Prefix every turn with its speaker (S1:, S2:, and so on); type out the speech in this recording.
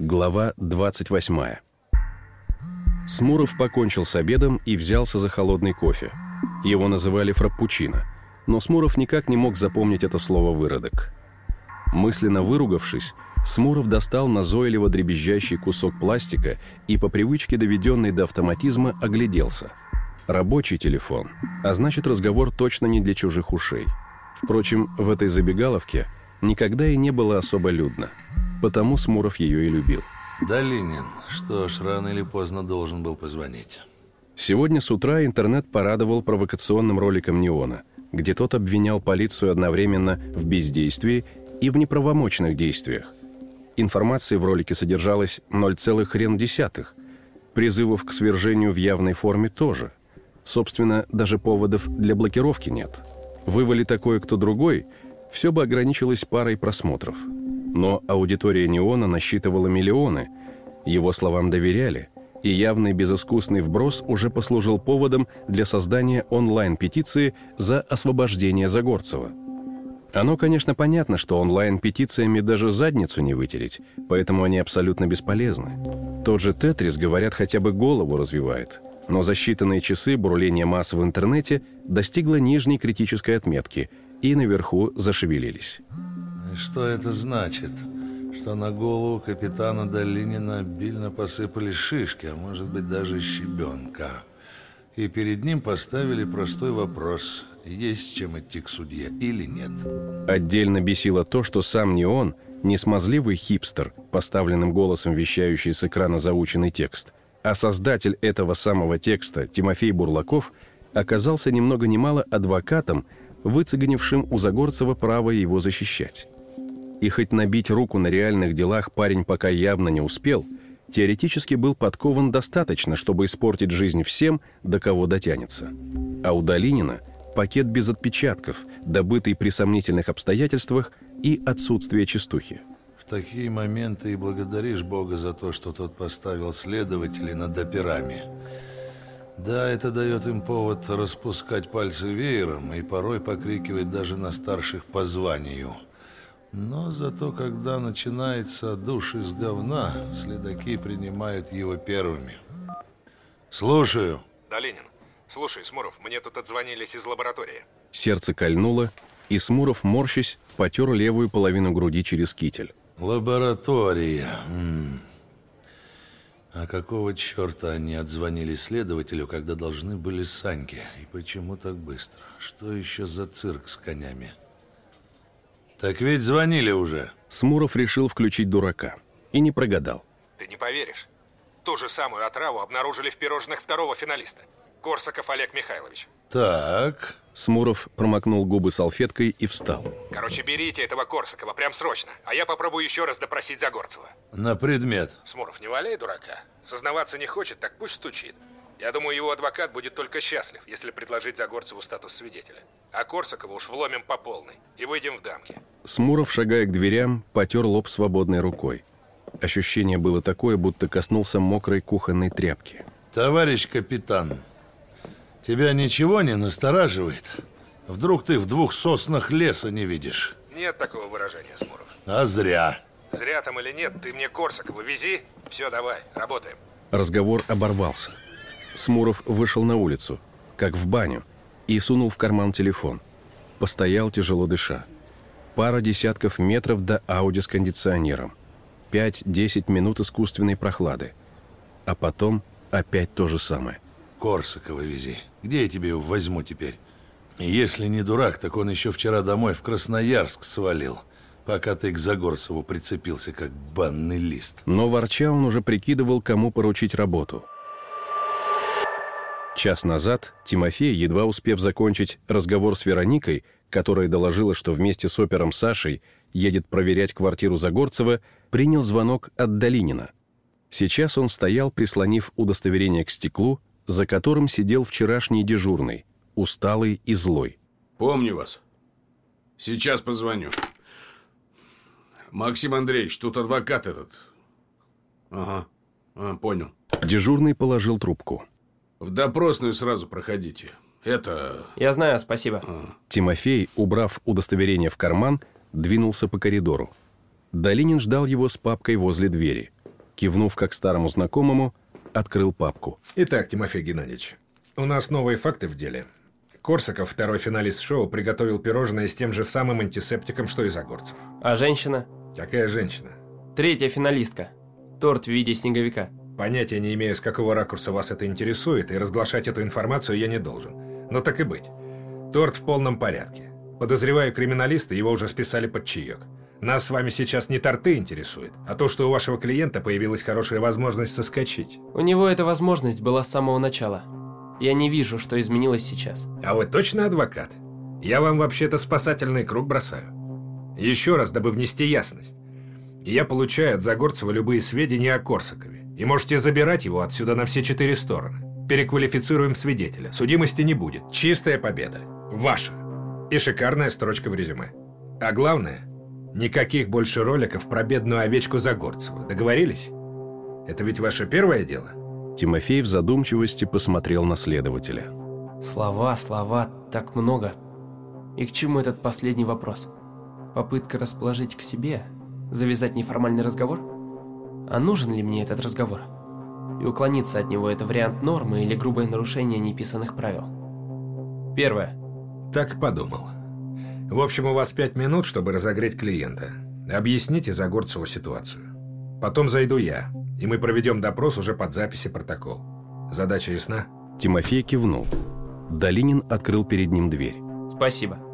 S1: Глава 28. Смуров покончил с обедом и взялся за холодный кофе. Его называли фраппучино, но Смуров никак не мог запомнить это слово «выродок». Мысленно выругавшись, Смуров достал назойливо дребезжащий кусок пластика и по привычке, доведенный до автоматизма, огляделся. Рабочий телефон, а значит разговор точно не для чужих ушей. Впрочем, в этой забегаловке никогда и не было особо людно – Потому Смуров ее и любил.
S2: Долинин. Что ж, рано или поздно должен был позвонить.
S1: Сегодня с утра интернет порадовал провокационным роликом Неона, где тот обвинял полицию одновременно в бездействии и в неправомочных действиях. Информации в ролике содержалось 0,1. Призывов к свержению в явной форме тоже. Собственно, даже поводов для блокировки нет. Вывали такое кто другой, все бы ограничилось парой просмотров – но аудитория Неона насчитывала миллионы, его словам доверяли, и явный безыскусный вброс уже послужил поводом для создания онлайн-петиции за освобождение Загорцева. Оно, конечно, понятно, что онлайн-петициями даже задницу не вытереть, поэтому они абсолютно бесполезны. Тот же Тетрис, говорят, хотя бы голову развивает. Но за считанные часы бурление масс в интернете достигло нижней критической отметки, и наверху зашевелились.
S2: Что это значит? Что на голову капитана Долинина обильно посыпали шишки, а может быть даже щебенка. И перед ним поставили простой вопрос, есть чем идти к судье или нет.
S1: Отдельно бесило то, что сам не он, не смазливый хипстер, поставленным голосом вещающий с экрана заученный текст, а создатель этого самого текста, Тимофей Бурлаков, оказался ни много ни мало адвокатом, выцеганившим у Загорцева право его защищать. И хоть набить руку на реальных делах парень пока явно не успел, теоретически был подкован достаточно, чтобы испортить жизнь всем, до кого дотянется. А у Долинина пакет без отпечатков, добытый при сомнительных обстоятельствах и отсутствие частухи.
S2: В такие моменты и благодаришь Бога за то, что тот поставил следователей над операми. Да, это дает им повод распускать пальцы веером и порой покрикивать даже на старших по званию – но зато, когда начинается душ из говна, следаки принимают его первыми. Слушаю.
S3: Долинин, слушай, Смуров, мне тут отзвонились из лаборатории.
S1: Сердце кольнуло, и Смуров, морщись, потер левую половину груди через китель.
S2: Лаборатория. М -м. А какого черта они отзвонили следователю, когда должны были Саньке? И почему так быстро? Что еще за цирк с конями? Так ведь звонили уже.
S1: Смуров решил включить дурака. И не прогадал.
S3: Ты не поверишь. Ту же самую отраву обнаружили в пирожных второго финалиста. Корсаков Олег Михайлович.
S2: Так.
S1: Смуров промокнул губы салфеткой и встал.
S3: Короче, берите этого Корсакова прям срочно, а я попробую еще раз допросить Загорцева.
S2: На предмет.
S3: Смуров, не валяй дурака. Сознаваться не хочет, так пусть стучит. Я думаю, его адвокат будет только счастлив, если предложить Загорцеву статус свидетеля. А Корсакова уж вломим по полной и выйдем в дамки.
S1: Смуров, шагая к дверям, потер лоб свободной рукой. Ощущение было такое, будто коснулся мокрой кухонной тряпки.
S2: Товарищ капитан, тебя ничего не настораживает? Вдруг ты в двух соснах леса не видишь?
S3: Нет такого выражения, Смуров.
S2: А зря.
S3: Зря там или нет, ты мне Корсакова вези. Все, давай, работаем.
S1: Разговор оборвался. Смуров вышел на улицу, как в баню, и сунул в карман телефон. Постоял, тяжело дыша. Пара десятков метров до Ауди с кондиционером. Пять-десять минут искусственной прохлады. А потом опять то же самое.
S2: Корсакова вези. Где я тебе его возьму теперь? Если не дурак, так он еще вчера домой в Красноярск свалил, пока ты к Загорцеву прицепился, как банный лист.
S1: Но ворча он уже прикидывал, кому поручить работу – Час назад Тимофей, едва успев закончить разговор с Вероникой, которая доложила, что вместе с опером Сашей едет проверять квартиру Загорцева, принял звонок от Долинина. Сейчас он стоял, прислонив удостоверение к стеклу, за которым сидел вчерашний дежурный, усталый и злой.
S4: «Помню вас. Сейчас позвоню. Максим Андреевич, тут адвокат этот. Ага, а, понял».
S1: Дежурный положил трубку.
S4: В допросную сразу проходите. Это...
S5: Я знаю, спасибо. А.
S1: Тимофей, убрав удостоверение в карман, двинулся по коридору. Долинин ждал его с папкой возле двери. Кивнув как старому знакомому, открыл папку.
S3: Итак, Тимофей Геннадьевич, у нас новые факты в деле. Корсаков, второй финалист шоу, приготовил пирожное с тем же самым антисептиком, что и Загорцев.
S5: А женщина?
S3: Какая женщина?
S5: Третья финалистка. Торт в виде снеговика.
S3: Понятия не имею, с какого ракурса вас это интересует, и разглашать эту информацию я не должен. Но так и быть. Торт в полном порядке. Подозреваю криминалиста, его уже списали под чаек. Нас с вами сейчас не торты интересует, а то, что у вашего клиента появилась хорошая возможность соскочить.
S5: У него эта возможность была с самого начала. Я не вижу, что изменилось сейчас.
S3: А вы точно адвокат? Я вам вообще-то спасательный круг бросаю. Еще раз, дабы внести ясность. Я получаю от Загорцева любые сведения о Корсакове. И можете забирать его отсюда на все четыре стороны. Переквалифицируем свидетеля. Судимости не будет. Чистая победа. Ваша. И шикарная строчка в резюме. А главное, никаких больше роликов про бедную овечку Загорцева. Договорились? Это ведь ваше первое дело?
S1: Тимофей в задумчивости посмотрел на следователя.
S5: Слова, слова, так много. И к чему этот последний вопрос? Попытка расположить к себе? Завязать неформальный разговор? А нужен ли мне этот разговор? И уклониться от него – это вариант нормы или грубое нарушение неписанных правил? Первое.
S3: Так подумал. В общем, у вас пять минут, чтобы разогреть клиента. Объясните Загорцеву ситуацию. Потом зайду я, и мы проведем допрос уже под записи протокол. Задача ясна?
S1: Тимофей кивнул. Долинин открыл перед ним дверь.
S5: Спасибо.